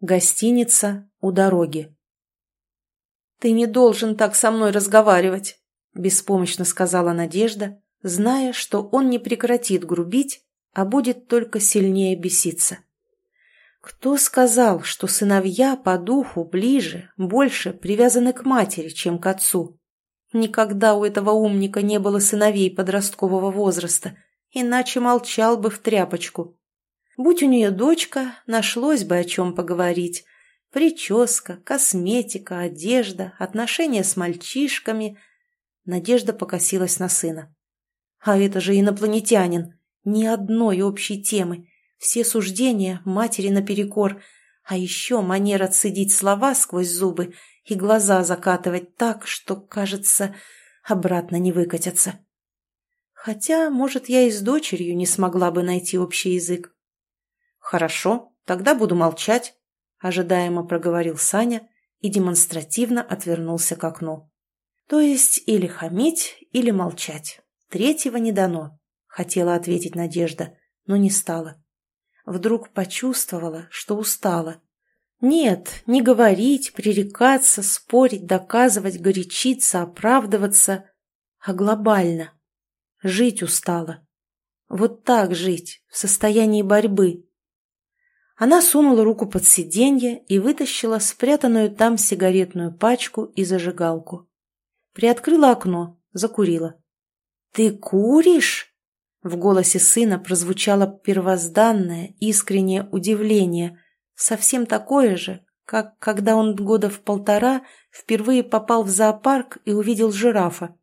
Гостиница у дороги. «Ты не должен так со мной разговаривать», – беспомощно сказала Надежда, зная, что он не прекратит грубить, а будет только сильнее беситься. Кто сказал, что сыновья по духу ближе, больше привязаны к матери, чем к отцу? Никогда у этого умника не было сыновей подросткового возраста, иначе молчал бы в тряпочку. Будь у нее дочка, нашлось бы о чем поговорить. Прическа, косметика, одежда, отношения с мальчишками. Надежда покосилась на сына. А это же инопланетянин. Ни одной общей темы. Все суждения матери наперекор. А еще манера цедить слова сквозь зубы и глаза закатывать так, что, кажется, обратно не выкатятся. Хотя, может, я и с дочерью не смогла бы найти общий язык. «Хорошо, тогда буду молчать», – ожидаемо проговорил Саня и демонстративно отвернулся к окну. «То есть или хамить, или молчать. Третьего не дано», – хотела ответить Надежда, но не стала. Вдруг почувствовала, что устала. Нет, не говорить, пререкаться, спорить, доказывать, горячиться, оправдываться, а глобально. Жить устала. Вот так жить, в состоянии борьбы, она сунула руку под сиденье и вытащила спрятанную там сигаретную пачку и зажигалку. Приоткрыла окно, закурила. «Ты куришь?» В голосе сына прозвучало первозданное, искреннее удивление, совсем такое же, как когда он года в полтора впервые попал в зоопарк и увидел жирафа.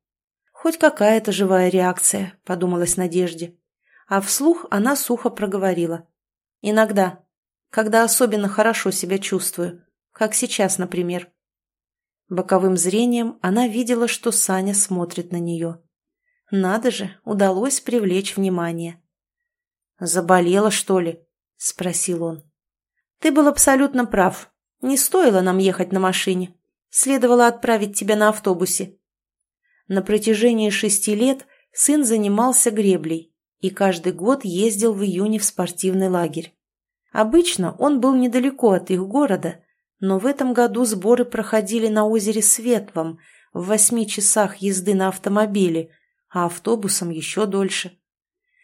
«Хоть какая-то живая реакция», — подумалась Надежде. А вслух она сухо проговорила. «Иногда» когда особенно хорошо себя чувствую, как сейчас, например. Боковым зрением она видела, что Саня смотрит на нее. Надо же, удалось привлечь внимание. «Заболела, что ли?» – спросил он. «Ты был абсолютно прав. Не стоило нам ехать на машине. Следовало отправить тебя на автобусе». На протяжении шести лет сын занимался греблей и каждый год ездил в июне в спортивный лагерь. Обычно он был недалеко от их города, но в этом году сборы проходили на озере Светлом, в восьми часах езды на автомобиле, а автобусом еще дольше.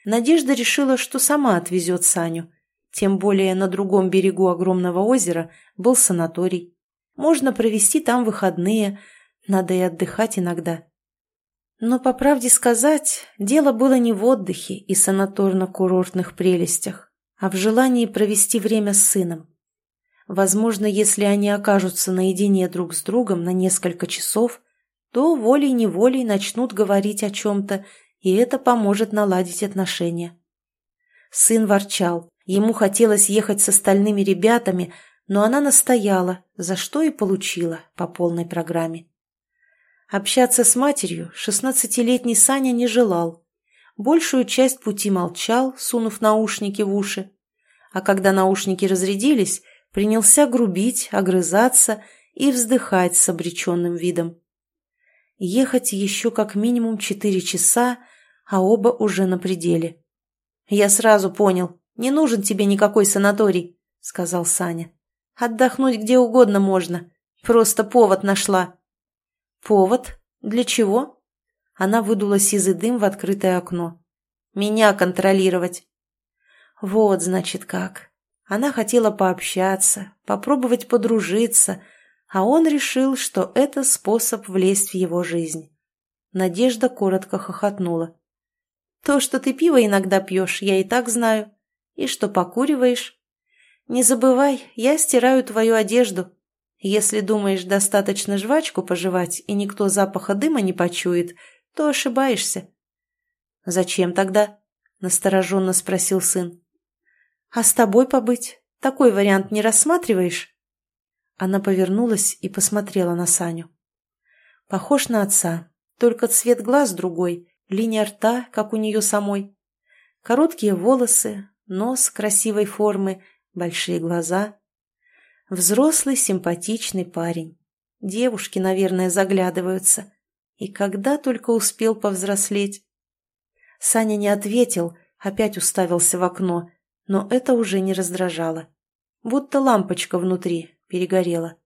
Надежда решила, что сама отвезет Саню, тем более на другом берегу огромного озера был санаторий. Можно провести там выходные, надо и отдыхать иногда. Но, по правде сказать, дело было не в отдыхе и санаторно-курортных прелестях а в желании провести время с сыном. Возможно, если они окажутся наедине друг с другом на несколько часов, то волей-неволей начнут говорить о чем-то, и это поможет наладить отношения. Сын ворчал. Ему хотелось ехать с остальными ребятами, но она настояла, за что и получила по полной программе. Общаться с матерью шестнадцатилетний Саня не желал, большую часть пути молчал, сунув наушники в уши. А когда наушники разрядились, принялся грубить, огрызаться и вздыхать с обреченным видом. Ехать еще как минимум четыре часа, а оба уже на пределе. «Я сразу понял, не нужен тебе никакой санаторий», — сказал Саня. «Отдохнуть где угодно можно. Просто повод нашла». «Повод? Для чего?» Она выдула сизый дым в открытое окно. «Меня контролировать». Вот, значит, как. Она хотела пообщаться, попробовать подружиться, а он решил, что это способ влезть в его жизнь. Надежда коротко хохотнула. «То, что ты пиво иногда пьешь, я и так знаю. И что покуриваешь. Не забывай, я стираю твою одежду. Если думаешь достаточно жвачку пожевать, и никто запаха дыма не почует, то ошибаешься. «Зачем тогда?» – настороженно спросил сын. «А с тобой побыть? Такой вариант не рассматриваешь?» Она повернулась и посмотрела на Саню. Похож на отца, только цвет глаз другой, линия рта, как у нее самой. Короткие волосы, нос красивой формы, большие глаза. Взрослый симпатичный парень. Девушки, наверное, заглядываются. И когда только успел повзрослеть. Саня не ответил, опять уставился в окно, но это уже не раздражало. будто лампочка внутри перегорела.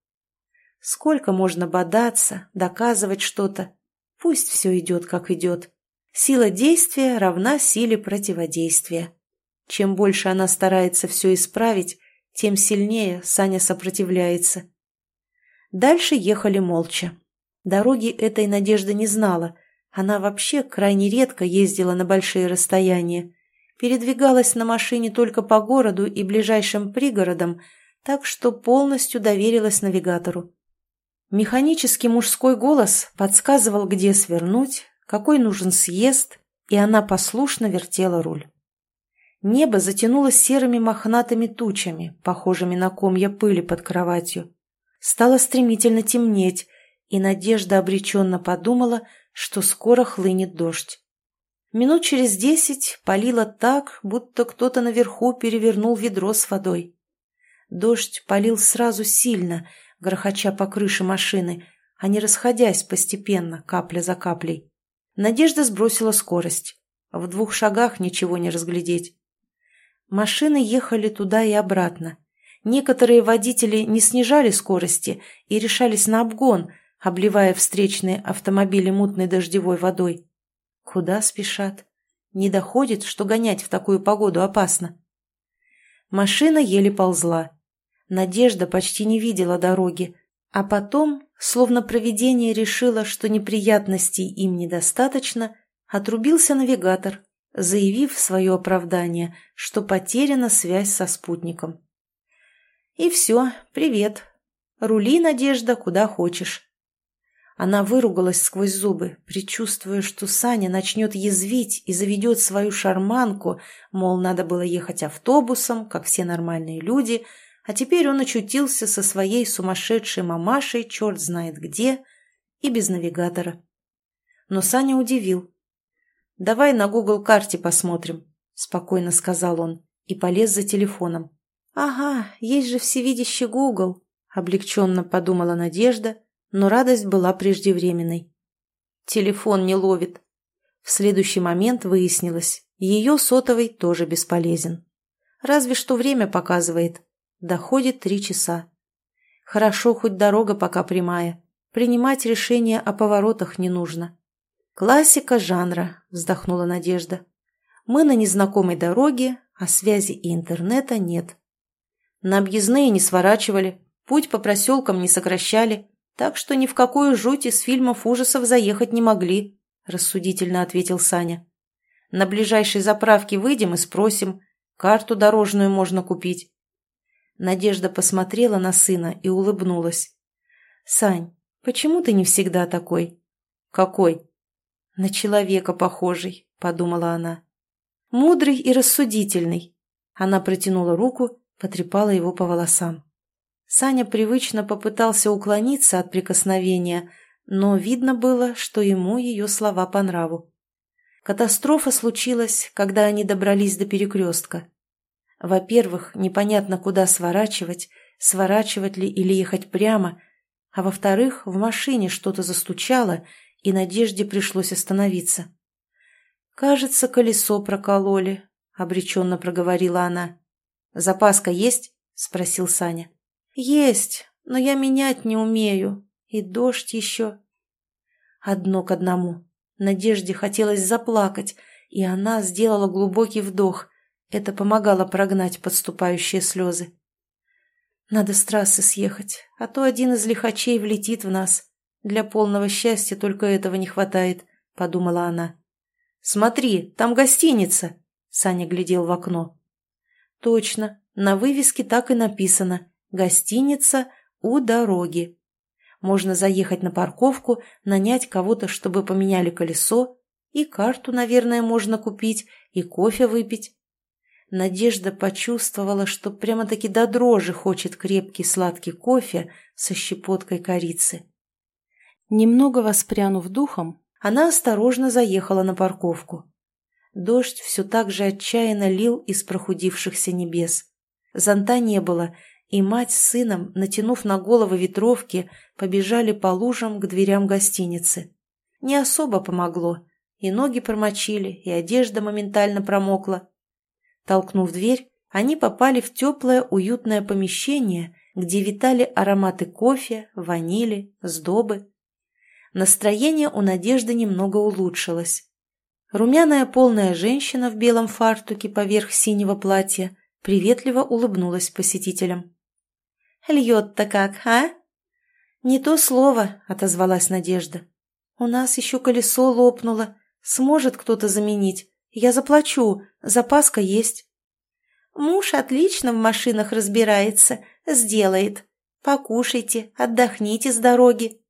Сколько можно бодаться, доказывать что-то? Пусть все идет, как идет. Сила действия равна силе противодействия. Чем больше она старается все исправить, тем сильнее Саня сопротивляется. Дальше ехали молча. Дороги этой Надежда не знала. Она вообще крайне редко ездила на большие расстояния. Передвигалась на машине только по городу и ближайшим пригородам, так что полностью доверилась навигатору. Механический мужской голос подсказывал, где свернуть, какой нужен съезд, и она послушно вертела руль. Небо затянулось серыми мохнатыми тучами, похожими на комья пыли под кроватью. Стало стремительно темнеть, и Надежда обреченно подумала, что скоро хлынет дождь. Минут через десять полило так, будто кто-то наверху перевернул ведро с водой. Дождь полил сразу сильно, грохоча по крыше машины, а не расходясь постепенно, капля за каплей. Надежда сбросила скорость. В двух шагах ничего не разглядеть. Машины ехали туда и обратно. Некоторые водители не снижали скорости и решались на обгон, обливая встречные автомобили мутной дождевой водой. Куда спешат? Не доходит, что гонять в такую погоду опасно. Машина еле ползла. Надежда почти не видела дороги, а потом, словно провидение решило, что неприятностей им недостаточно, отрубился навигатор, заявив свое оправдание, что потеряна связь со спутником. И все, привет. Рули, Надежда, куда хочешь. Она выругалась сквозь зубы, предчувствуя, что Саня начнет язвить и заведет свою шарманку, мол, надо было ехать автобусом, как все нормальные люди, а теперь он очутился со своей сумасшедшей мамашей черт знает где и без навигатора. Но Саня удивил. «Давай на Google-карте посмотрим», — спокойно сказал он и полез за телефоном. «Ага, есть же всевидящий Google», — облегченно подумала Надежда, но радость была преждевременной. Телефон не ловит. В следующий момент выяснилось, ее сотовый тоже бесполезен. Разве что время показывает. Доходит три часа. Хорошо, хоть дорога пока прямая. Принимать решения о поворотах не нужно. «Классика жанра», — вздохнула Надежда. «Мы на незнакомой дороге, а связи и интернета нет. На объездные не сворачивали, путь по проселкам не сокращали, так что ни в какую жуть из фильмов ужасов заехать не могли», — рассудительно ответил Саня. «На ближайшей заправке выйдем и спросим. Карту дорожную можно купить». Надежда посмотрела на сына и улыбнулась. «Сань, почему ты не всегда такой?» «Какой?» «На человека похожий», — подумала она. «Мудрый и рассудительный». Она протянула руку, потрепала его по волосам. Саня привычно попытался уклониться от прикосновения, но видно было, что ему ее слова по нраву. Катастрофа случилась, когда они добрались до перекрестка. Во-первых, непонятно, куда сворачивать, сворачивать ли или ехать прямо, а во-вторых, в машине что-то застучало, и Надежде пришлось остановиться. «Кажется, колесо прокололи», — обреченно проговорила она. «Запаска есть?» — спросил Саня. «Есть, но я менять не умею. И дождь еще». Одно к одному. Надежде хотелось заплакать, и она сделала глубокий вдох. Это помогало прогнать подступающие слезы. «Надо с трассы съехать, а то один из лихачей влетит в нас. Для полного счастья только этого не хватает», — подумала она. «Смотри, там гостиница!» — Саня глядел в окно. «Точно, на вывеске так и написано. Гостиница у дороги. Можно заехать на парковку, нанять кого-то, чтобы поменяли колесо, и карту, наверное, можно купить, и кофе выпить. Надежда почувствовала, что прямо-таки до дрожи хочет крепкий сладкий кофе со щепоткой корицы. Немного воспрянув духом, она осторожно заехала на парковку. Дождь все так же отчаянно лил из прохудившихся небес. Зонта не было, и мать с сыном, натянув на головы ветровки, побежали по лужам к дверям гостиницы. Не особо помогло. И ноги промочили, и одежда моментально промокла. Толкнув дверь, они попали в теплое уютное помещение, где витали ароматы кофе, ванили, сдобы. Настроение у Надежды немного улучшилось. Румяная полная женщина в белом фартуке поверх синего платья приветливо улыбнулась посетителям. «Льет-то как, а?» «Не то слово», — отозвалась Надежда. «У нас еще колесо лопнуло. Сможет кто-то заменить. Я заплачу. Запаска есть». Муж отлично в машинах разбирается, сделает. Покушайте, отдохните с дороги.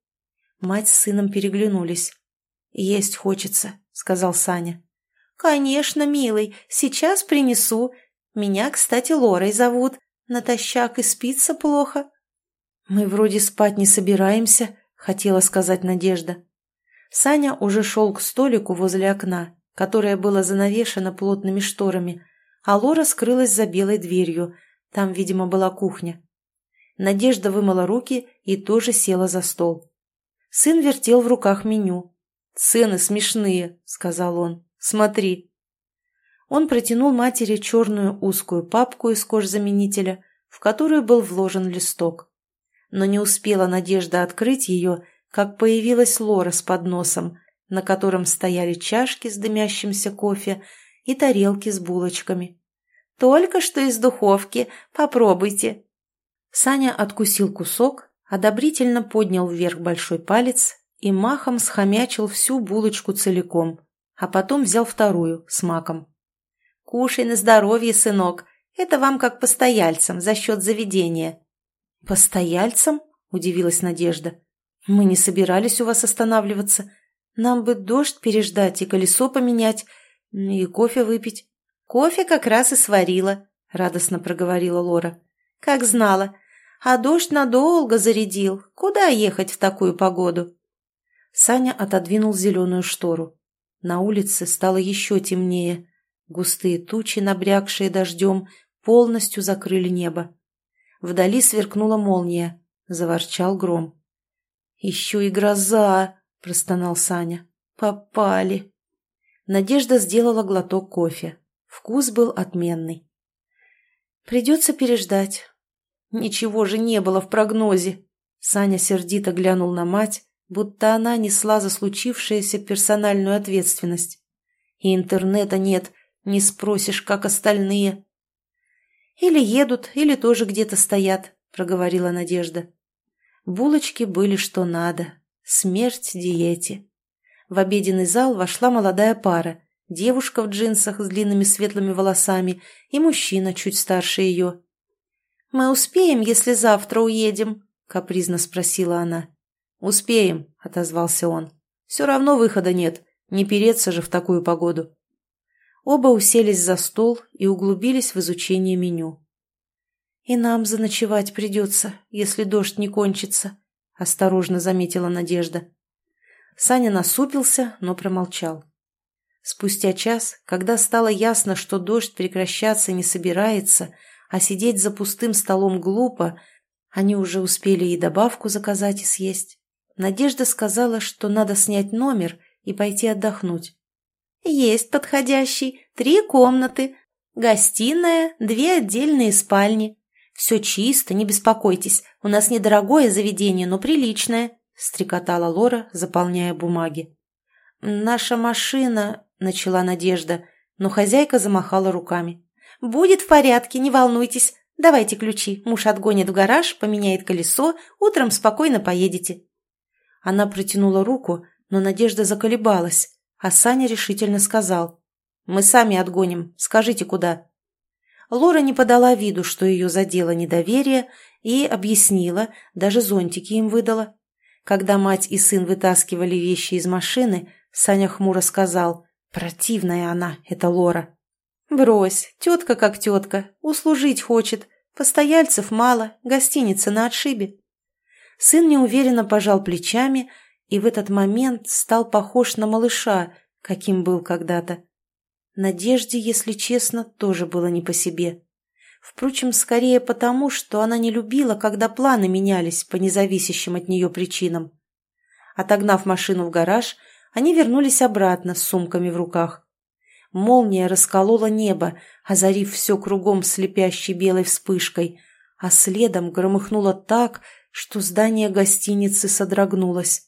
Мать с сыном переглянулись. «Есть хочется», — сказал Саня. «Конечно, милый, сейчас принесу. Меня, кстати, Лорой зовут. Натощак и спится плохо». «Мы вроде спать не собираемся», — хотела сказать Надежда. Саня уже шел к столику возле окна, которое было занавешено плотными шторами, а Лора скрылась за белой дверью. Там, видимо, была кухня. Надежда вымыла руки и тоже села за стол. Сын вертел в руках меню. «Цены смешные», — сказал он. «Смотри». Он протянул матери черную узкую папку из кожзаменителя, в которую был вложен листок. Но не успела Надежда открыть ее, как появилась Лора с подносом, на котором стояли чашки с дымящимся кофе и тарелки с булочками. «Только что из духовки. Попробуйте». Саня откусил кусок, одобрительно поднял вверх большой палец и махом схомячил всю булочку целиком, а потом взял вторую с маком. «Кушай на здоровье, сынок. Это вам как постояльцам за счет заведения». «Постояльцам?» – удивилась Надежда. «Мы не собирались у вас останавливаться. Нам бы дождь переждать и колесо поменять, и кофе выпить». «Кофе как раз и сварила», — радостно проговорила Лора. «Как знала. А дождь надолго зарядил. Куда ехать в такую погоду?» Саня отодвинул зеленую штору. На улице стало еще темнее. Густые тучи, набрякшие дождем, полностью закрыли небо. Вдали сверкнула молния. Заворчал гром. «Еще и гроза!» – простонал Саня. «Попали!» Надежда сделала глоток кофе. Вкус был отменный. «Придется переждать. Ничего же не было в прогнозе!» Саня сердито глянул на мать, будто она несла за случившееся персональную ответственность. «И интернета нет, не спросишь, как остальные». «Или едут, или тоже где-то стоят», — проговорила Надежда. Булочки были что надо. Смерть диете. В обеденный зал вошла молодая пара, девушка в джинсах с длинными светлыми волосами и мужчина чуть старше ее. «Мы успеем, если завтра уедем?» — капризно спросила она. «Успеем», — отозвался он. «Все равно выхода нет, не переться же в такую погоду». Оба уселись за стол и углубились в изучение меню. «И нам заночевать придется, если дождь не кончится», — осторожно заметила Надежда. Саня насупился, но промолчал. Спустя час, когда стало ясно, что дождь прекращаться не собирается, а сидеть за пустым столом глупо, они уже успели и добавку заказать и съесть. Надежда сказала, что надо снять номер и пойти отдохнуть. «Есть подходящий. Три комнаты. Гостиная, две отдельные спальни. Все чисто, не беспокойтесь. У нас недорогое заведение, но приличное», — стрекотала Лора, заполняя бумаги. «Наша машина...» — начала Надежда, но хозяйка замахала руками. «Будет в порядке, не волнуйтесь. Давайте ключи. Муж отгонит в гараж, поменяет колесо, утром спокойно поедете». Она протянула руку, но Надежда заколебалась, а Саня решительно сказал. «Мы сами отгоним. Скажите, куда?» Лора не подала виду, что ее задело недоверие, и объяснила, даже зонтики им выдала. Когда мать и сын вытаскивали вещи из машины, Саня хмуро сказал, Противная она, эта Лора. Брось, тетка как тетка, услужить хочет. Постояльцев мало, гостиница на отшибе. Сын неуверенно пожал плечами и в этот момент стал похож на малыша, каким был когда-то. Надежде, если честно, тоже было не по себе. Впрочем, скорее потому, что она не любила, когда планы менялись по независящим от нее причинам. Отогнав машину в гараж, они вернулись обратно с сумками в руках. Молния расколола небо, озарив все кругом слепящей белой вспышкой, а следом громыхнуло так, что здание гостиницы содрогнулось.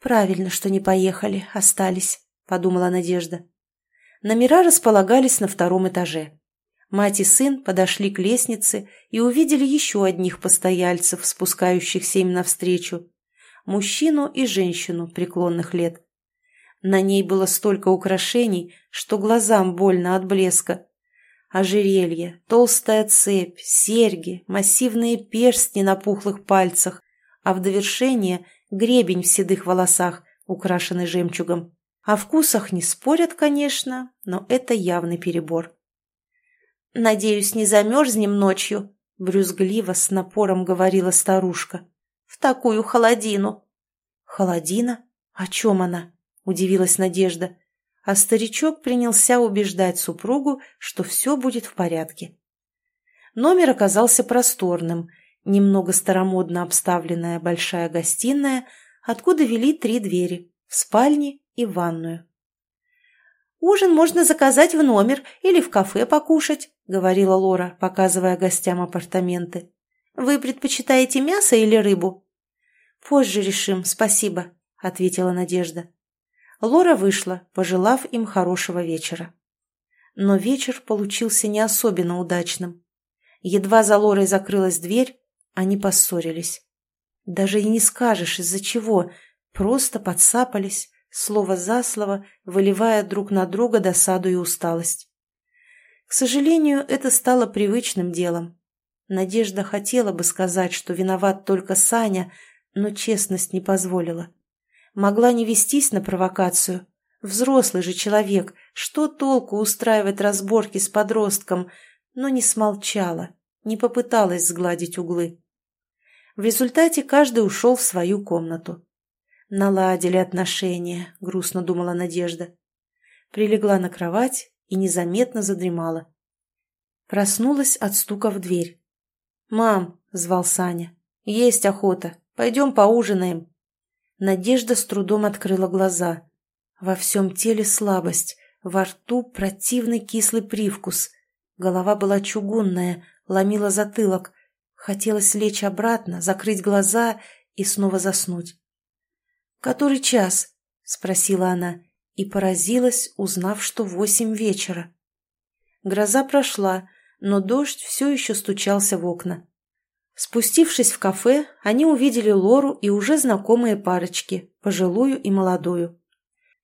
«Правильно, что не поехали, остались», — подумала Надежда. Номера располагались на втором этаже. Мать и сын подошли к лестнице и увидели еще одних постояльцев, спускающихся им навстречу. Мужчину и женщину преклонных лет. На ней было столько украшений, что глазам больно от блеска. Ожерелье, толстая цепь, серьги, массивные перстни на пухлых пальцах, а в довершение гребень в седых волосах, украшенный жемчугом. О вкусах не спорят, конечно, но это явный перебор. «Надеюсь, не замерзнем ночью», — брюзгливо с напором говорила старушка. «В такую холодину». «Холодина? О чем она?» — удивилась Надежда. А старичок принялся убеждать супругу, что все будет в порядке. Номер оказался просторным, немного старомодно обставленная большая гостиная, откуда вели три двери — в спальне и в ванную. «Ужин можно заказать в номер или в кафе покушать», — говорила Лора, показывая гостям апартаменты. «Вы предпочитаете мясо или рыбу?» «Позже решим, спасибо», — ответила Надежда. Лора вышла, пожелав им хорошего вечера. Но вечер получился не особенно удачным. Едва за Лорой закрылась дверь, они поссорились. Даже и не скажешь, из-за чего, просто подсапались, слово за слово, выливая друг на друга досаду и усталость. К сожалению, это стало привычным делом. Надежда хотела бы сказать, что виноват только Саня, но честность не позволила. Могла не вестись на провокацию. Взрослый же человек, что толку устраивать разборки с подростком, но не смолчала, не попыталась сгладить углы. В результате каждый ушел в свою комнату. Наладили отношения, грустно думала Надежда. Прилегла на кровать и незаметно задремала. Проснулась от стука в дверь. «Мам», — звал Саня, — «есть охота. Пойдем поужинаем». Надежда с трудом открыла глаза. Во всем теле слабость, во рту противный кислый привкус. Голова была чугунная, ломила затылок. Хотелось лечь обратно, закрыть глаза и снова заснуть. «Который час?» — спросила она и поразилась, узнав, что восемь вечера. Гроза прошла, но дождь все еще стучался в окна. Спустившись в кафе, они увидели Лору и уже знакомые парочки, пожилую и молодую.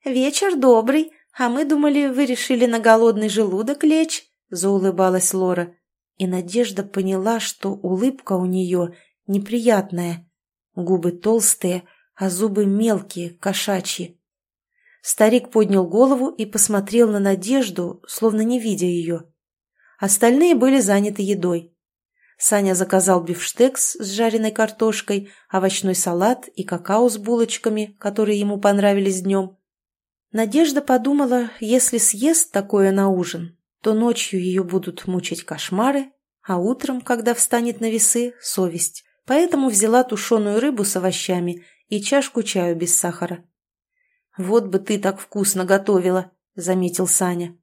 «Вечер добрый, а мы думали, вы решили на голодный желудок лечь», — заулыбалась Лора. И Надежда поняла, что улыбка у нее неприятная. Губы толстые, а зубы мелкие, кошачьи. Старик поднял голову и посмотрел на Надежду, словно не видя ее. Остальные были заняты едой. Саня заказал бифштекс с жареной картошкой, овощной салат и какао с булочками, которые ему понравились днем. Надежда подумала, если съест такое на ужин, то ночью ее будут мучить кошмары, а утром, когда встанет на весы, совесть. Поэтому взяла тушеную рыбу с овощами и чашку чаю без сахара. «Вот бы ты так вкусно готовила», — заметил Саня.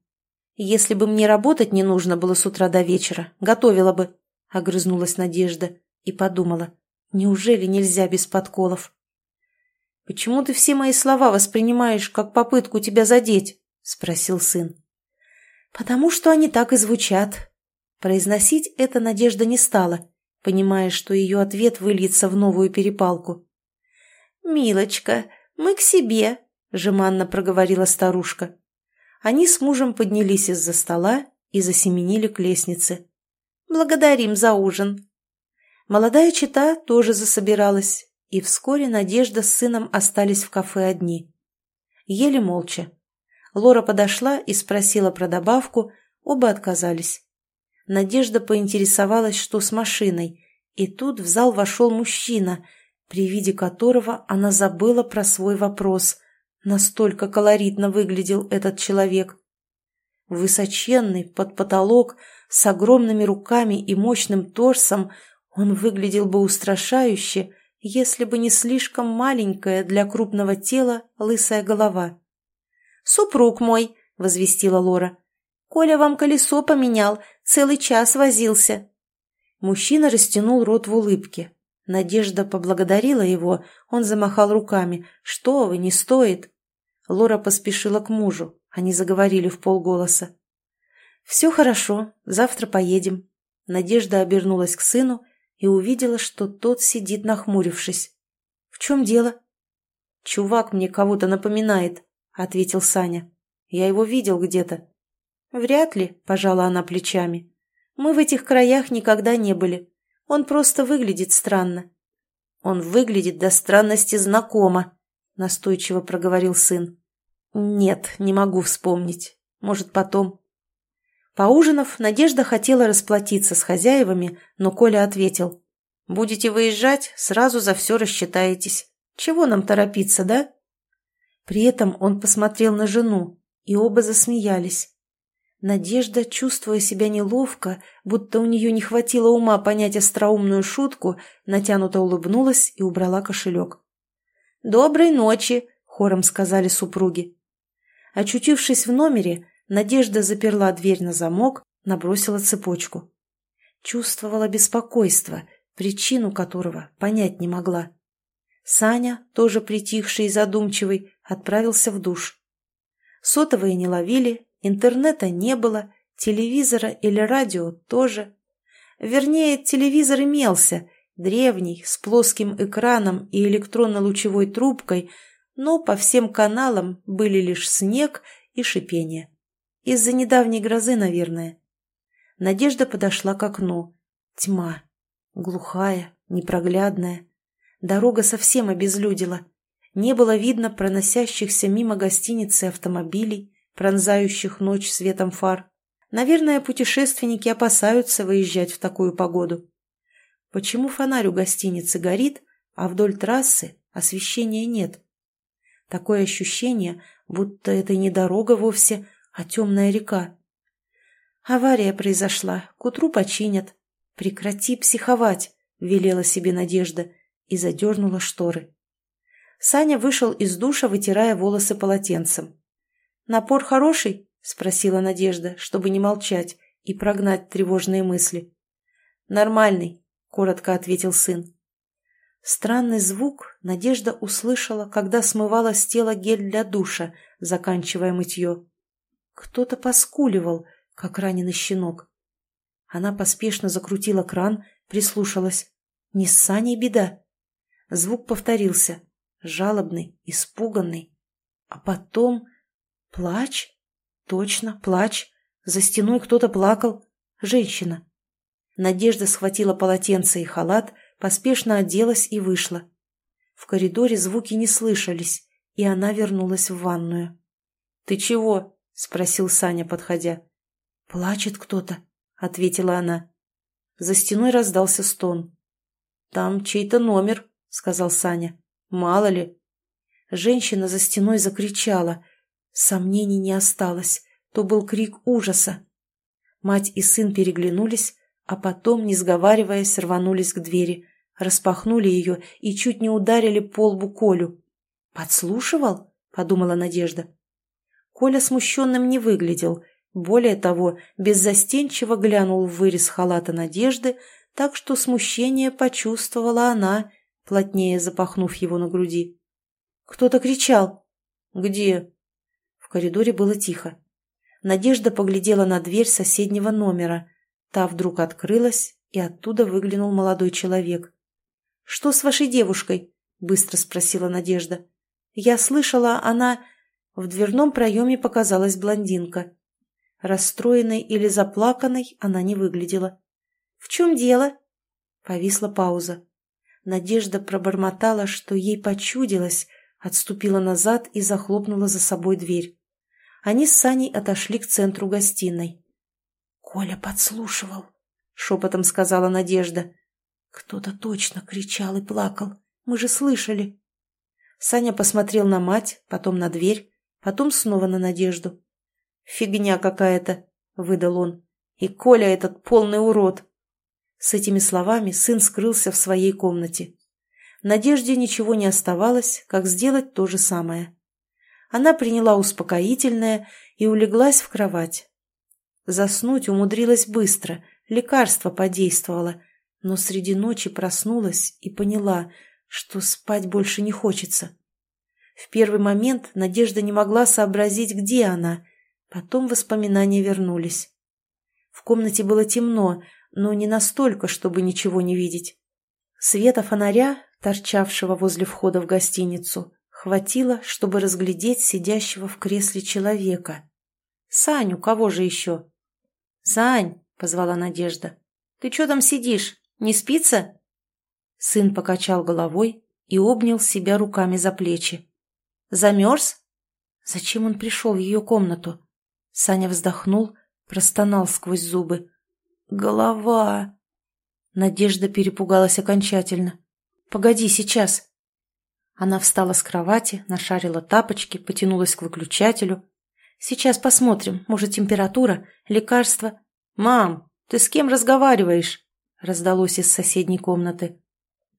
«Если бы мне работать не нужно было с утра до вечера, готовила бы», — огрызнулась Надежда и подумала. «Неужели нельзя без подколов?» «Почему ты все мои слова воспринимаешь как попытку тебя задеть?» — спросил сын. «Потому что они так и звучат». Произносить это Надежда не стала, понимая, что ее ответ выльется в новую перепалку. «Милочка, мы к себе», — жеманно проговорила старушка. Они с мужем поднялись из-за стола и засеменили к лестнице. «Благодарим за ужин». Молодая чита тоже засобиралась, и вскоре Надежда с сыном остались в кафе одни. Ели молча. Лора подошла и спросила про добавку, оба отказались. Надежда поинтересовалась, что с машиной, и тут в зал вошел мужчина, при виде которого она забыла про свой вопрос — Настолько колоритно выглядел этот человек. Высоченный, под потолок, с огромными руками и мощным торсом, он выглядел бы устрашающе, если бы не слишком маленькая для крупного тела лысая голова. «Супруг мой!» — возвестила Лора. «Коля вам колесо поменял, целый час возился». Мужчина растянул рот в улыбке. Надежда поблагодарила его, он замахал руками. «Что вы, не стоит!» Лора поспешила к мужу, они заговорили в полголоса. «Все хорошо, завтра поедем». Надежда обернулась к сыну и увидела, что тот сидит нахмурившись. «В чем дело?» «Чувак мне кого-то напоминает», — ответил Саня. «Я его видел где-то». «Вряд ли», — пожала она плечами. «Мы в этих краях никогда не были. Он просто выглядит странно». «Он выглядит до странности знакомо», — настойчиво проговорил сын. «Нет, не могу вспомнить. Может, потом». Поужинав, Надежда хотела расплатиться с хозяевами, но Коля ответил. «Будете выезжать, сразу за все рассчитаетесь. Чего нам торопиться, да?» При этом он посмотрел на жену, и оба засмеялись. Надежда, чувствуя себя неловко, будто у нее не хватило ума понять остроумную шутку, натянуто улыбнулась и убрала кошелек. «Доброй ночи!» — хором сказали супруги. Очутившись в номере, Надежда заперла дверь на замок, набросила цепочку. Чувствовала беспокойство, причину которого понять не могла. Саня, тоже притихший и задумчивый, отправился в душ. Сотовые не ловили, интернета не было, телевизора или радио тоже. Вернее, телевизор имелся, древний, с плоским экраном и электронно-лучевой трубкой, но по всем каналам были лишь снег и шипение. Из-за недавней грозы, наверное. Надежда подошла к окну. Тьма. Глухая, непроглядная. Дорога совсем обезлюдила. Не было видно проносящихся мимо гостиницы автомобилей, пронзающих ночь светом фар. Наверное, путешественники опасаются выезжать в такую погоду. Почему фонарь у гостиницы горит, а вдоль трассы освещения нет? Такое ощущение, будто это не дорога вовсе, а темная река. Авария произошла, к утру починят. Прекрати психовать, велела себе Надежда и задернула шторы. Саня вышел из душа, вытирая волосы полотенцем. «Напор хороший?» – спросила Надежда, чтобы не молчать и прогнать тревожные мысли. «Нормальный», – коротко ответил сын. Странный звук Надежда услышала, когда смывала с тела гель для душа, заканчивая мытье. Кто-то поскуливал, как раненый щенок. Она поспешно закрутила кран, прислушалась. Не с Саней беда. Звук повторился. Жалобный, испуганный. А потом... Плач? Точно, плач. За стеной кто-то плакал. Женщина. Надежда схватила полотенце и халат, поспешно оделась и вышла. В коридоре звуки не слышались, и она вернулась в ванную. «Ты чего?» — спросил Саня, подходя. «Плачет кто-то», — ответила она. За стеной раздался стон. «Там чей-то номер», — сказал Саня. «Мало ли». Женщина за стеной закричала. Сомнений не осталось. То был крик ужаса. Мать и сын переглянулись, а потом, не сговариваясь, рванулись к двери, распахнули ее и чуть не ударили по лбу Колю. «Подслушивал?» — подумала Надежда. Коля смущенным не выглядел. Более того, беззастенчиво глянул в вырез халата Надежды, так что смущение почувствовала она, плотнее запахнув его на груди. Кто-то кричал. «Где?» В коридоре было тихо. Надежда поглядела на дверь соседнего номера — Та вдруг открылась, и оттуда выглянул молодой человек. «Что с вашей девушкой?» – быстро спросила Надежда. «Я слышала, она...» В дверном проеме показалась блондинка. Расстроенной или заплаканной она не выглядела. «В чем дело?» Повисла пауза. Надежда пробормотала, что ей почудилось, отступила назад и захлопнула за собой дверь. Они с Саней отошли к центру гостиной. «Коля подслушивал», — шепотом сказала Надежда. «Кто-то точно кричал и плакал. Мы же слышали». Саня посмотрел на мать, потом на дверь, потом снова на Надежду. «Фигня какая-то», — выдал он. «И Коля этот полный урод». С этими словами сын скрылся в своей комнате. Надежде ничего не оставалось, как сделать то же самое. Она приняла успокоительное и улеглась в кровать. Заснуть умудрилась быстро, лекарство подействовало, но среди ночи проснулась и поняла, что спать больше не хочется. В первый момент Надежда не могла сообразить, где она. Потом воспоминания вернулись. В комнате было темно, но не настолько, чтобы ничего не видеть. Света фонаря, торчавшего возле входа в гостиницу, хватило, чтобы разглядеть сидящего в кресле человека. «Саню, кого же еще?» «Сань!» — позвала Надежда. «Ты что там сидишь? Не спится?» Сын покачал головой и обнял себя руками за плечи. Замерз? Зачем он пришел в ее комнату? Саня вздохнул, простонал сквозь зубы. Голова. Надежда перепугалась окончательно. Погоди, сейчас. Она встала с кровати, нашарила тапочки, потянулась к выключателю. Сейчас посмотрим, может, температура, лекарство. Мам, ты с кем разговариваешь? Раздалось из соседней комнаты.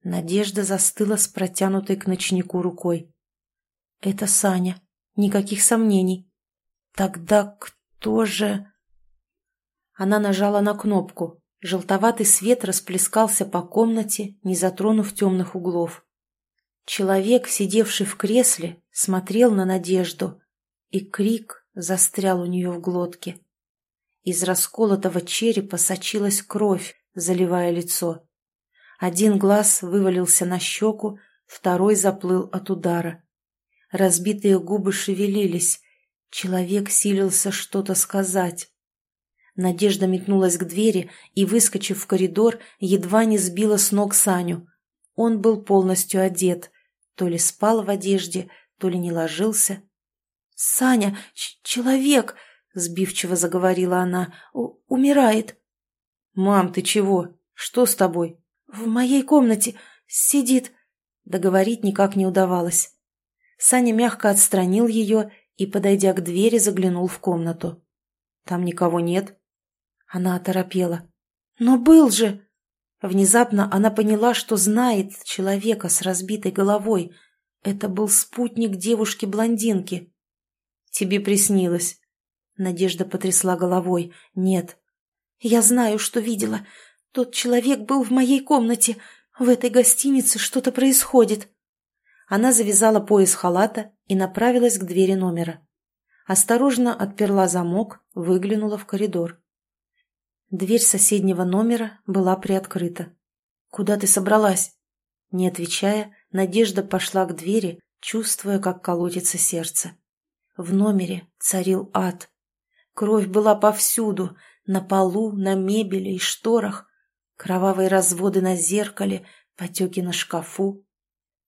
Надежда застыла с протянутой к ночнику рукой. Это Саня. Никаких сомнений. Тогда кто же... Она нажала на кнопку. Желтоватый свет расплескался по комнате, не затронув темных углов. Человек, сидевший в кресле, смотрел на Надежду, и крик застрял у нее в глотке. Из расколотого черепа сочилась кровь, заливая лицо. Один глаз вывалился на щеку, второй заплыл от удара. Разбитые губы шевелились. Человек силился что-то сказать. Надежда метнулась к двери и, выскочив в коридор, едва не сбила с ног Саню. Он был полностью одет. То ли спал в одежде, то ли не ложился. «Саня, человек!» — сбивчиво заговорила она. «Умирает». «Мам, ты чего? Что с тобой?» «В моей комнате. Сидит». Договорить никак не удавалось. Саня мягко отстранил ее и, подойдя к двери, заглянул в комнату. «Там никого нет?» Она оторопела. «Но был же!» Внезапно она поняла, что знает человека с разбитой головой. Это был спутник девушки-блондинки. «Тебе приснилось?» Надежда потрясла головой. «Нет». «Я знаю, что видела. Тот человек был в моей комнате. В этой гостинице что-то происходит». Она завязала пояс халата и направилась к двери номера. Осторожно отперла замок, выглянула в коридор. Дверь соседнего номера была приоткрыта. «Куда ты собралась?» Не отвечая, Надежда пошла к двери, чувствуя, как колотится сердце. В номере царил ад. Кровь была повсюду, на полу, на мебели и шторах. Кровавые разводы на зеркале, потеки на шкафу.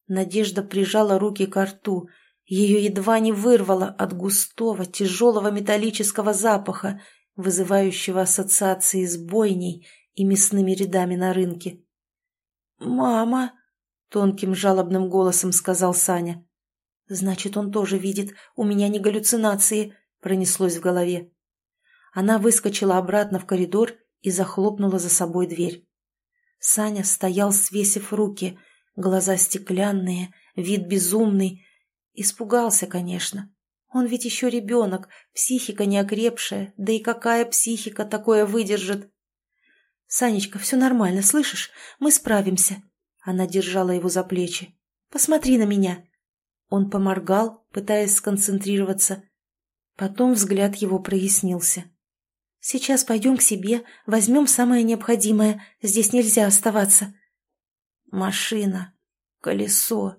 Надежда прижала руки к рту. Ее едва не вырвало от густого, тяжелого металлического запаха, вызывающего ассоциации с бойней и мясными рядами на рынке. «Мама!» — тонким жалобным голосом сказал Саня. «Значит, он тоже видит. У меня не галлюцинации», — пронеслось в голове. Она выскочила обратно в коридор и захлопнула за собой дверь. Саня стоял, свесив руки — Глаза стеклянные, вид безумный. Испугался, конечно. Он ведь еще ребенок, психика неокрепшая, да и какая психика такое выдержит? «Санечка, все нормально, слышишь? Мы справимся». Она держала его за плечи. «Посмотри на меня». Он поморгал, пытаясь сконцентрироваться. Потом взгляд его прояснился. «Сейчас пойдем к себе, возьмем самое необходимое. Здесь нельзя оставаться. Машина. Колесо.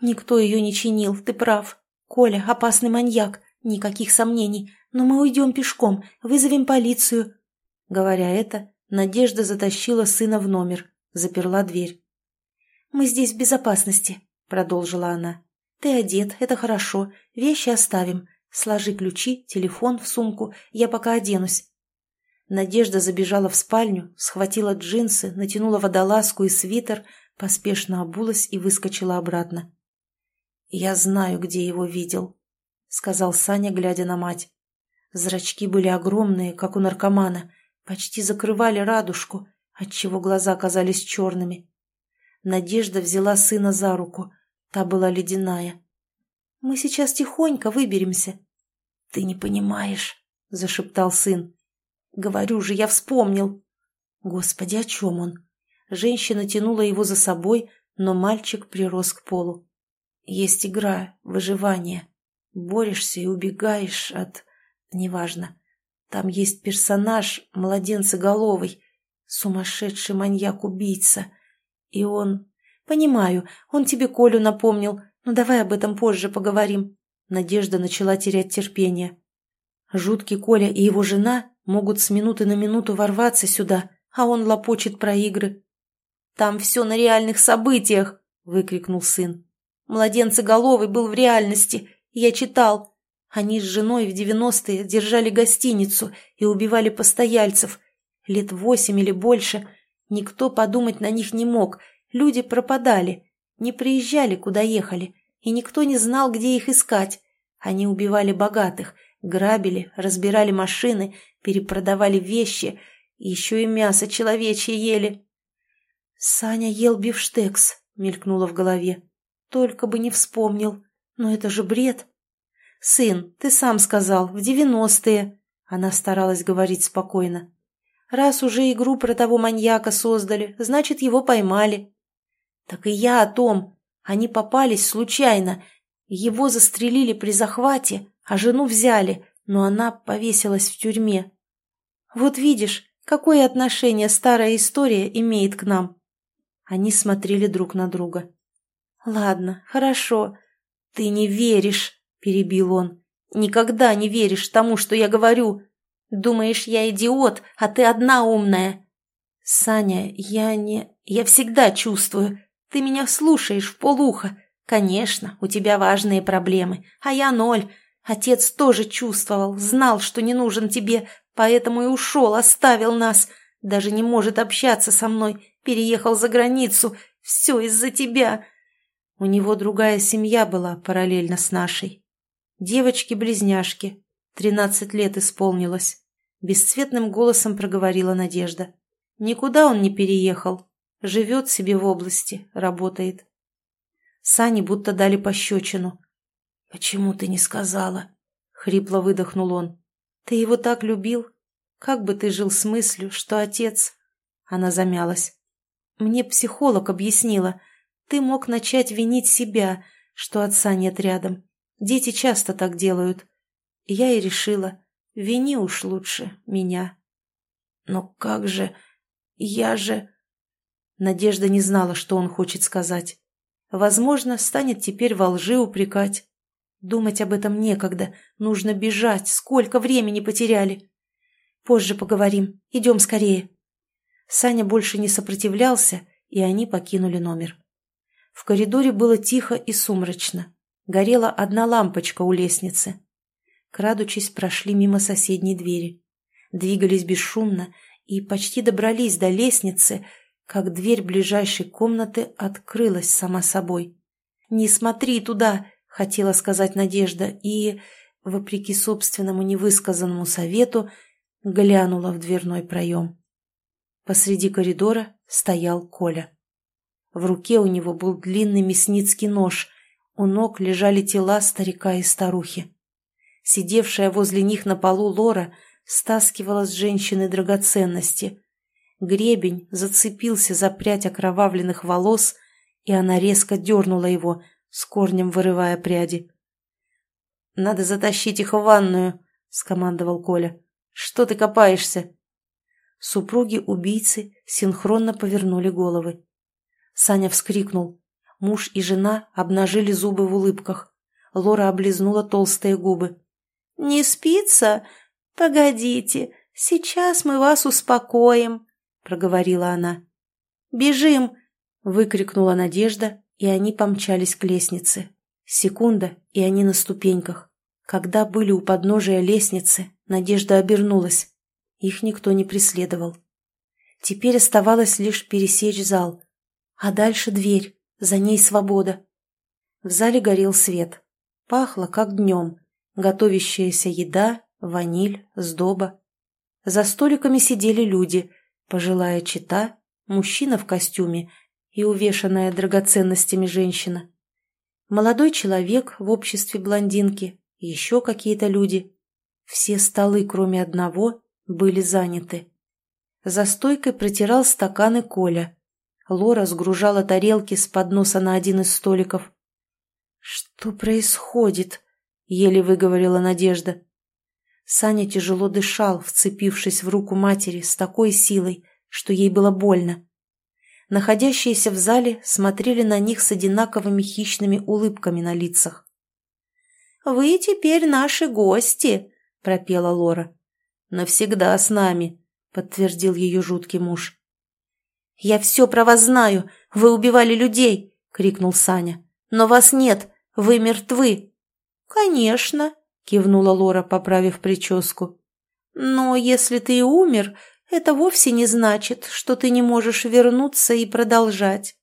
Никто ее не чинил, ты прав. Коля – опасный маньяк, никаких сомнений. Но мы уйдем пешком, вызовем полицию. Говоря это, Надежда затащила сына в номер, заперла дверь. «Мы здесь в безопасности», – продолжила она. «Ты одет, это хорошо, вещи оставим. Сложи ключи, телефон в сумку, я пока оденусь». Надежда забежала в спальню, схватила джинсы, натянула водолазку и свитер, поспешно обулась и выскочила обратно. «Я знаю, где его видел», — сказал Саня, глядя на мать. Зрачки были огромные, как у наркомана, почти закрывали радужку, отчего глаза казались черными. Надежда взяла сына за руку, та была ледяная. Мы сейчас тихонько выберемся». «Ты не понимаешь», — зашептал сын. «Говорю же, я вспомнил». Господи, о чем он? Женщина тянула его за собой, но мальчик прирос к полу. Есть игра, выживание. Борешься и убегаешь от... Неважно. Там есть персонаж, младенцеголовый, сумасшедший маньяк-убийца. И он... Понимаю, он тебе Колю напомнил, но давай об этом позже поговорим. Надежда начала терять терпение. Жуткий Коля и его жена могут с минуты на минуту ворваться сюда, а он лопочет про игры. «Там все на реальных событиях!» – выкрикнул сын. «Младенцеголовый был в реальности. Я читал. Они с женой в девяностые держали гостиницу и убивали постояльцев. Лет восемь или больше. Никто подумать на них не мог. Люди пропадали, не приезжали, куда ехали, и никто не знал, где их искать. Они убивали богатых, грабили, разбирали машины, перепродавали вещи, еще и мясо человечье ели. «Саня ел бифштекс», — мелькнуло в голове. «Только бы не вспомнил. Но это же бред». «Сын, ты сам сказал, в девяностые». Она старалась говорить спокойно. «Раз уже игру про того маньяка создали, значит, его поймали». «Так и я о том. Они попались случайно. Его застрелили при захвате, а жену взяли, но она повесилась в тюрьме. Вот видишь, какое отношение старая история имеет к нам?» Они смотрели друг на друга. «Ладно, хорошо. Ты не веришь» перебил он. «Никогда не веришь тому, что я говорю. Думаешь, я идиот, а ты одна умная». «Саня, я не... Я всегда чувствую. Ты меня слушаешь в полуха. Конечно, у тебя важные проблемы, а я ноль. Отец тоже чувствовал, знал, что не нужен тебе, поэтому и ушел, оставил нас. Даже не может общаться со мной, переехал за границу. Все из-за тебя». У него другая семья была параллельно с нашей. «Девочки-близняшки. Тринадцать лет исполнилось», — бесцветным голосом проговорила Надежда. «Никуда он не переехал. Живет себе в области, работает». Сане будто дали пощечину. «Почему ты не сказала?» — хрипло выдохнул он. «Ты его так любил? Как бы ты жил с мыслью, что отец...» Она замялась. «Мне психолог объяснила. Ты мог начать винить себя, что отца нет рядом. Дети часто так делают. Я и решила, вини уж лучше меня. Но как же... Я же... Надежда не знала, что он хочет сказать. Возможно, станет теперь во лжи упрекать. Думать об этом некогда. Нужно бежать. Сколько времени потеряли. Позже поговорим. Идем скорее. Саня больше не сопротивлялся, и они покинули номер. В коридоре было тихо и сумрачно горела одна лампочка у лестницы. Крадучись, прошли мимо соседней двери. Двигались бесшумно и почти добрались до лестницы, как дверь ближайшей комнаты открылась сама собой. «Не смотри туда!» — хотела сказать Надежда и, вопреки собственному невысказанному совету, глянула в дверной проем. Посреди коридора стоял Коля. В руке у него был длинный мясницкий нож, у ног лежали тела старика и старухи. Сидевшая возле них на полу Лора стаскивала с женщины драгоценности. Гребень зацепился за прядь окровавленных волос, и она резко дернула его, с корнем вырывая пряди. «Надо затащить их в ванную», — скомандовал Коля. «Что ты копаешься?» Супруги убийцы синхронно повернули головы. Саня вскрикнул. Муж и жена обнажили зубы в улыбках. Лора облизнула толстые губы. «Не спится? Погодите, сейчас мы вас успокоим», — проговорила она. «Бежим!» — выкрикнула Надежда, и они помчались к лестнице. Секунда, и они на ступеньках. Когда были у подножия лестницы, Надежда обернулась. Их никто не преследовал. Теперь оставалось лишь пересечь зал, а дальше дверь. За ней свобода. В зале горел свет. Пахло, как днем. Готовящаяся еда, ваниль, сдоба. За столиками сидели люди. Пожилая чита, мужчина в костюме и увешанная драгоценностями женщина. Молодой человек в обществе блондинки, еще какие-то люди. Все столы, кроме одного, были заняты. За стойкой протирал стаканы Коля. Лора сгружала тарелки с подноса на один из столиков. «Что происходит?» — еле выговорила Надежда. Саня тяжело дышал, вцепившись в руку матери с такой силой, что ей было больно. Находящиеся в зале смотрели на них с одинаковыми хищными улыбками на лицах. «Вы теперь наши гости», — пропела Лора. «Навсегда с нами», — подтвердил ее жуткий муж. «Я все про вас знаю. Вы убивали людей!» — крикнул Саня. «Но вас нет. Вы мертвы!» «Конечно!» — кивнула Лора, поправив прическу. «Но если ты и умер, это вовсе не значит, что ты не можешь вернуться и продолжать».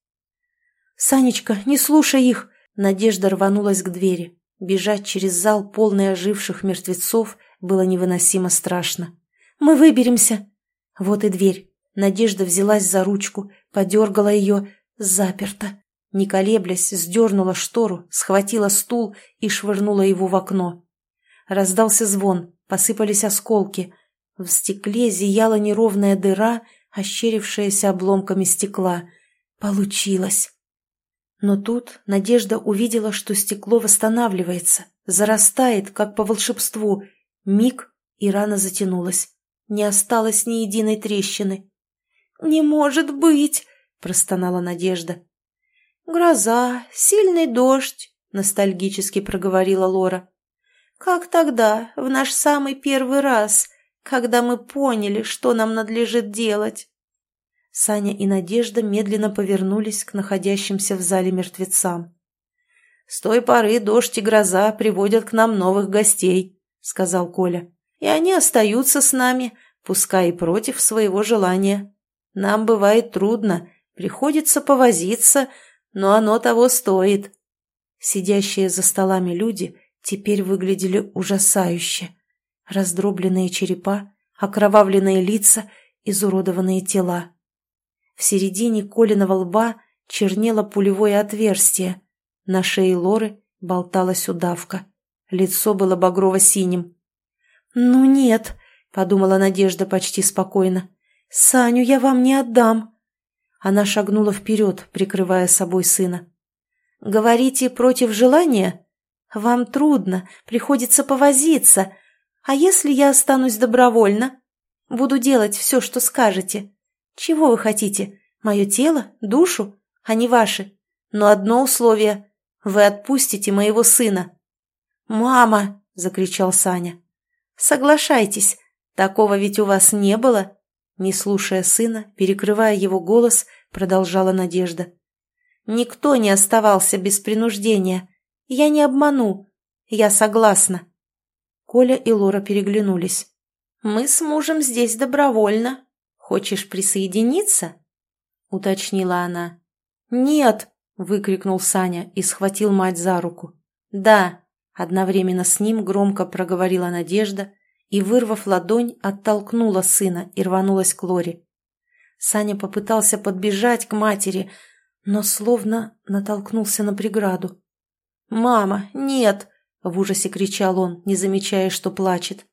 «Санечка, не слушай их!» Надежда рванулась к двери. Бежать через зал, полный оживших мертвецов, было невыносимо страшно. «Мы выберемся!» Вот и дверь. Надежда взялась за ручку, подергала ее. Заперто. Не колеблясь, сдернула штору, схватила стул и швырнула его в окно. Раздался звон, посыпались осколки. В стекле зияла неровная дыра, ощерившаяся обломками стекла. Получилось. Но тут Надежда увидела, что стекло восстанавливается, зарастает, как по волшебству. Миг, и рана затянулась. Не осталось ни единой трещины. «Не может быть!» – простонала Надежда. «Гроза, сильный дождь», — ностальгически проговорила Лора. «Как тогда, в наш самый первый раз, когда мы поняли, что нам надлежит делать?» Саня и Надежда медленно повернулись к находящимся в зале мертвецам. «С той поры дождь и гроза приводят к нам новых гостей», — сказал Коля. «И они остаются с нами, пускай и против своего желания. Нам бывает трудно, приходится повозиться, но оно того стоит. Сидящие за столами люди теперь выглядели ужасающе. Раздробленные черепа, окровавленные лица, изуродованные тела. В середине Колиного лба чернело пулевое отверстие. На шее Лоры болталась удавка. Лицо было багрово-синим. «Ну нет», — подумала Надежда почти спокойно. «Саню я вам не отдам». Она шагнула вперед, прикрывая собой сына. «Говорите против желания? Вам трудно, приходится повозиться. А если я останусь добровольно? Буду делать все, что скажете. Чего вы хотите? Мое тело? Душу? А не ваши. Но одно условие. Вы отпустите моего сына». «Мама!» — закричал Саня. «Соглашайтесь. Такого ведь у вас не было?» Не слушая сына, перекрывая его голос, продолжала Надежда. «Никто не оставался без принуждения. Я не обману. Я согласна». Коля и Лора переглянулись. «Мы с мужем здесь добровольно. Хочешь присоединиться?» — уточнила она. «Нет!» — выкрикнул Саня и схватил мать за руку. «Да!» — одновременно с ним громко проговорила Надежда и, вырвав ладонь, оттолкнула сына и рванулась к Лоре. Саня попытался подбежать к матери, но словно натолкнулся на преграду. «Мама, нет!» — в ужасе кричал он, не замечая, что плачет.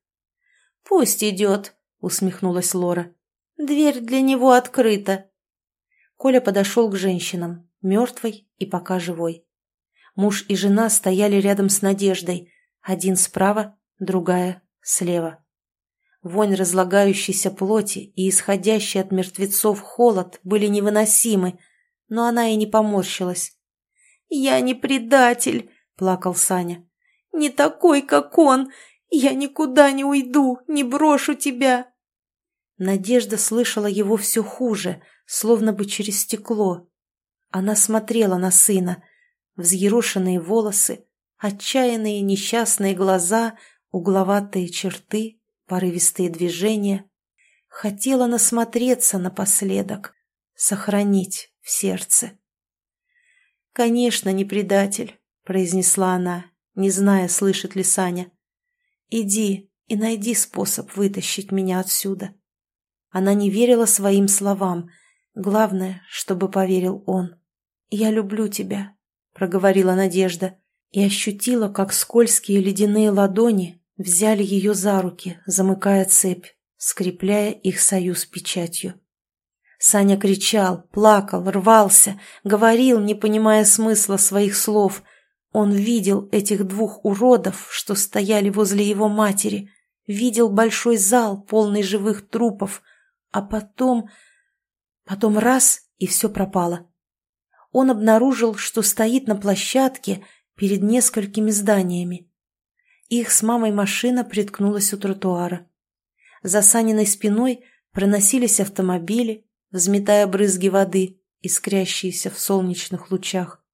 «Пусть идет!» — усмехнулась Лора. «Дверь для него открыта!» Коля подошел к женщинам, мертвой и пока живой. Муж и жена стояли рядом с Надеждой, один справа, другая слева. Вонь разлагающейся плоти и исходящий от мертвецов холод были невыносимы, но она и не поморщилась. «Я не предатель», — плакал Саня. «Не такой, как он. Я никуда не уйду, не брошу тебя». Надежда слышала его все хуже, словно бы через стекло. Она смотрела на сына. Взъерошенные волосы, отчаянные несчастные глаза — угловатые черты, порывистые движения. Хотела насмотреться напоследок, сохранить в сердце. «Конечно, не предатель», — произнесла она, не зная, слышит ли Саня. «Иди и найди способ вытащить меня отсюда». Она не верила своим словам. Главное, чтобы поверил он. «Я люблю тебя. — проговорила Надежда и ощутила, как скользкие ледяные ладони взяли ее за руки, замыкая цепь, скрепляя их союз печатью. Саня кричал, плакал, рвался, говорил, не понимая смысла своих слов. Он видел этих двух уродов, что стояли возле его матери, видел большой зал, полный живых трупов, а потом... Потом раз — и все пропало. Он обнаружил, что стоит на площадке перед несколькими зданиями. Их с мамой машина приткнулась у тротуара. За Саниной спиной проносились автомобили, взметая брызги воды, искрящиеся в солнечных лучах.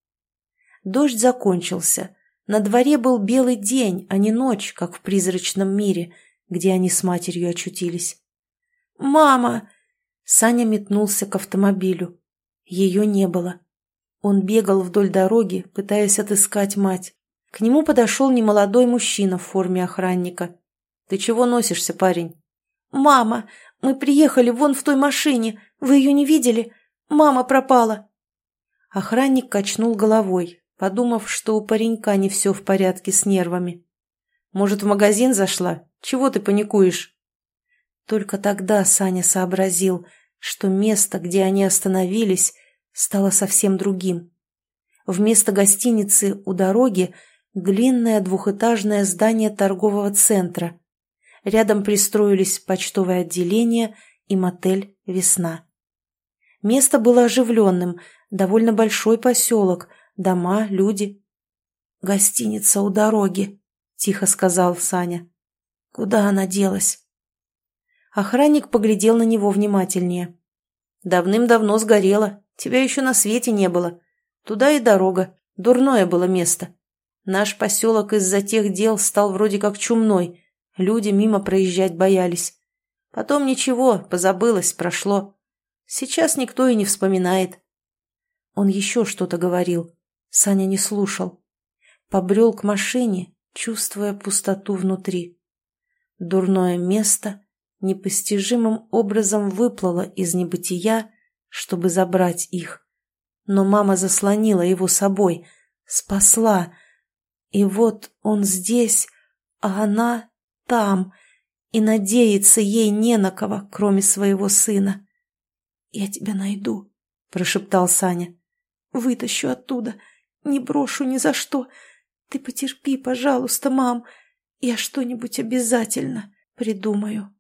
Дождь закончился. На дворе был белый день, а не ночь, как в призрачном мире, где они с матерью очутились. «Мама!» Саня метнулся к автомобилю. Ее не было. Он бегал вдоль дороги, пытаясь отыскать мать. К нему подошел немолодой мужчина в форме охранника. «Ты чего носишься, парень?» «Мама, мы приехали вон в той машине. Вы ее не видели? Мама пропала!» Охранник качнул головой, подумав, что у паренька не все в порядке с нервами. «Может, в магазин зашла? Чего ты паникуешь?» Только тогда Саня сообразил, что место, где они остановились, стало совсем другим. Вместо гостиницы у дороги длинное двухэтажное здание торгового центра. Рядом пристроились почтовое отделение и мотель «Весна». Место было оживленным, довольно большой поселок, дома, люди. «Гостиница у дороги», — тихо сказал Саня. «Куда она делась?» Охранник поглядел на него внимательнее. «Давным-давно сгорела. Тебя еще на свете не было. Туда и дорога. Дурное было место. Наш поселок из-за тех дел стал вроде как чумной. Люди мимо проезжать боялись. Потом ничего, позабылось, прошло. Сейчас никто и не вспоминает». Он еще что-то говорил. Саня не слушал. Побрел к машине, чувствуя пустоту внутри. Дурное место непостижимым образом выплыла из небытия, чтобы забрать их. Но мама заслонила его собой, спасла. И вот он здесь, а она там, и надеяться ей не на кого, кроме своего сына. «Я тебя найду», — прошептал Саня. «Вытащу оттуда, не брошу ни за что. Ты потерпи, пожалуйста, мам, я что-нибудь обязательно придумаю».